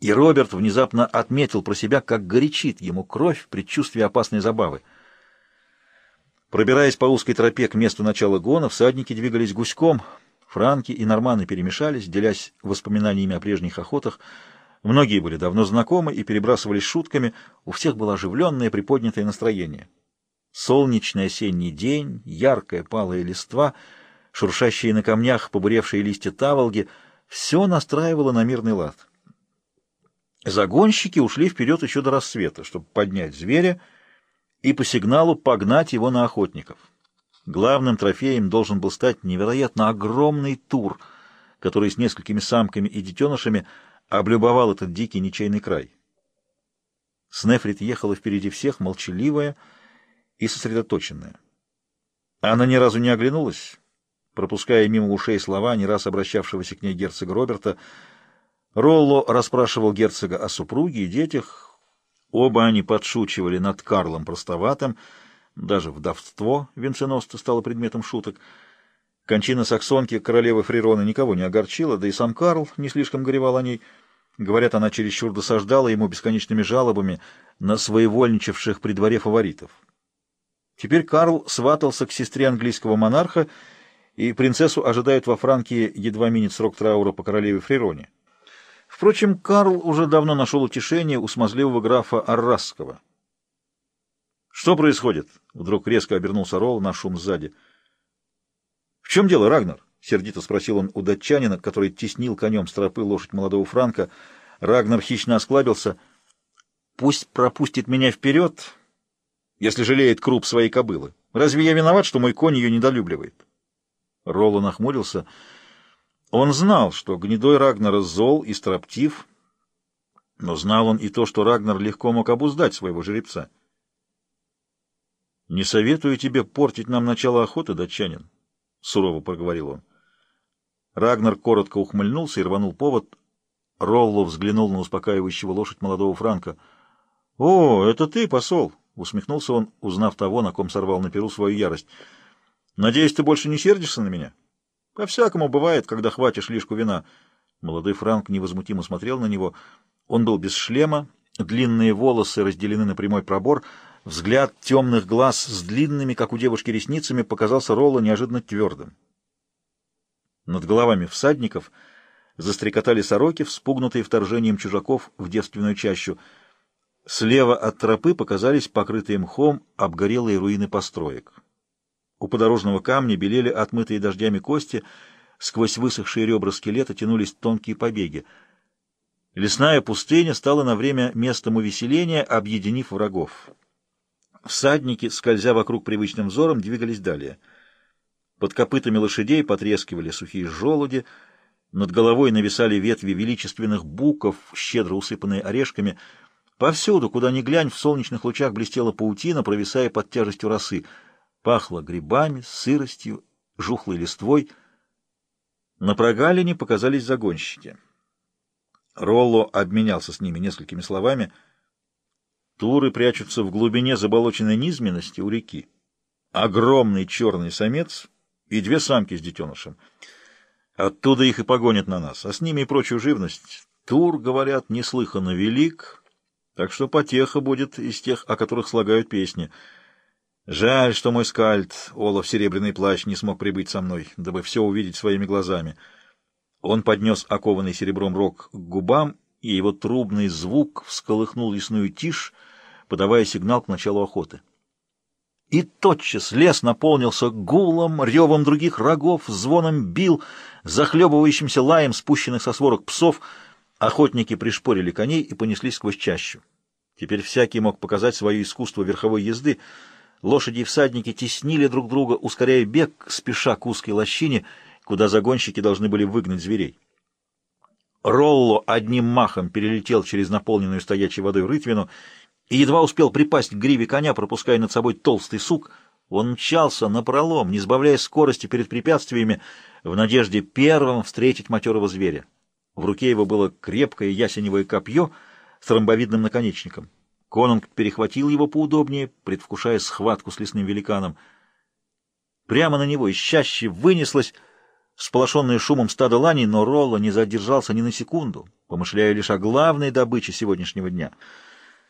И Роберт внезапно отметил про себя, как горячит ему кровь в предчувствии опасной забавы. Пробираясь по узкой тропе к месту начала гона, всадники двигались гуськом. Франки и норманы перемешались, делясь воспоминаниями о прежних охотах. Многие были давно знакомы и перебрасывались шутками. У всех было оживленное, приподнятое настроение. Солнечный осенний день, яркая палая листва, шуршащие на камнях побуревшие листья таволги — все настраивало на мирный лад. Загонщики ушли вперед еще до рассвета, чтобы поднять зверя и по сигналу погнать его на охотников. Главным трофеем должен был стать невероятно огромный тур, который с несколькими самками и детенышами облюбовал этот дикий ничейный край. Снефрит ехала впереди всех, молчаливая и сосредоточенная. Она ни разу не оглянулась, пропуская мимо ушей слова, не раз обращавшегося к ней герцога Роберта, Ролло расспрашивал герцога о супруге и детях. Оба они подшучивали над Карлом Простоватым, даже вдовство венценосца стало предметом шуток. Кончина саксонки королевы Фрирона никого не огорчила, да и сам Карл не слишком горевал о ней. Говорят, она чересчур досаждала ему бесконечными жалобами на своевольничавших при дворе фаворитов. Теперь Карл сватался к сестре английского монарха, и принцессу ожидают во Франкии едва минит срок траура по королеве Фрироне. Впрочем, Карл уже давно нашел утешение у смазливого графа Аррасского. «Что происходит?» — вдруг резко обернулся Ролл на шум сзади. «В чем дело, Рагнар?» — сердито спросил он у датчанина, который теснил конем с тропы лошадь молодого Франка. Рагнар хищно осклабился. «Пусть пропустит меня вперед, если жалеет круп своей кобылы. Разве я виноват, что мой конь ее недолюбливает?» Ролло нахмурился — он знал, что гнедой Рагнар зол и строптив, но знал он и то, что Рагнар легко мог обуздать своего жеребца. «Не советую тебе портить нам начало охоты, датчанин», — сурово проговорил он. Рагнар коротко ухмыльнулся и рванул повод. Ролло взглянул на успокаивающего лошадь молодого Франка. «О, это ты, посол!» — усмехнулся он, узнав того, на ком сорвал на перу свою ярость. «Надеюсь, ты больше не сердишься на меня?» По-всякому бывает, когда хватишь лишку вина. Молодой Франк невозмутимо смотрел на него. Он был без шлема, длинные волосы разделены на прямой пробор, взгляд темных глаз с длинными, как у девушки, ресницами показался Ролло неожиданно твердым. Над головами всадников застрекотали сороки, вспугнутые вторжением чужаков в девственную чащу. Слева от тропы показались покрытые мхом обгорелые руины построек. У подорожного камня белели отмытые дождями кости, сквозь высохшие ребра скелета тянулись тонкие побеги. Лесная пустыня стала на время местом увеселения, объединив врагов. Всадники, скользя вокруг привычным взором, двигались далее. Под копытами лошадей потрескивали сухие желуди, над головой нависали ветви величественных буков, щедро усыпанные орешками. Повсюду, куда ни глянь, в солнечных лучах блестела паутина, провисая под тяжестью росы — Пахло грибами, сыростью, жухлой листвой. На прогалине показались загонщики. Ролло обменялся с ними несколькими словами. Туры прячутся в глубине заболоченной низменности у реки. Огромный черный самец и две самки с детенышем. Оттуда их и погонят на нас, а с ними и прочую живность. Тур, говорят, неслыханно велик, так что потеха будет из тех, о которых слагают песни — Жаль, что мой скальд, Олаф Серебряный Плащ, не смог прибыть со мной, дабы все увидеть своими глазами. Он поднес окованный серебром рог к губам, и его трубный звук всколыхнул лесную тишь, подавая сигнал к началу охоты. И тотчас лес наполнился гулом, ревом других рогов, звоном бил, захлебывающимся лаем спущенных со сворок псов. Охотники пришпорили коней и понеслись сквозь чащу. Теперь всякий мог показать свое искусство верховой езды — Лошади и всадники теснили друг друга, ускоряя бег, спеша к узкой лощине, куда загонщики должны были выгнать зверей. Ролло одним махом перелетел через наполненную стоячей водой рытвину и едва успел припасть к гриве коня, пропуская над собой толстый сук. Он мчался напролом, не сбавляя скорости перед препятствиями, в надежде первым встретить матерого зверя. В руке его было крепкое ясеневое копье с ромбовидным наконечником. Конунг перехватил его поудобнее, предвкушая схватку с лесным великаном. Прямо на него ищаще вынеслось сполошенное шумом стадо ланей, но Ролла не задержался ни на секунду. помышляя лишь о главной добыче сегодняшнего дня.